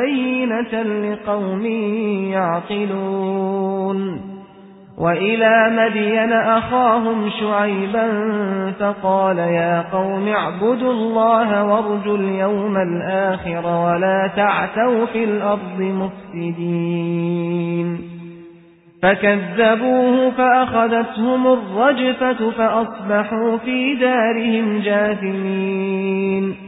بينة لقوم يعقلون وإلى مدين أخاهم شعيبا فقال يا قوم اعبدوا الله وارجوا اليوم الآخر ولا تعتوا في الأرض مفسدين فكذبوه فأخذتهم الرجفة فأصبحوا في دارهم جاثمين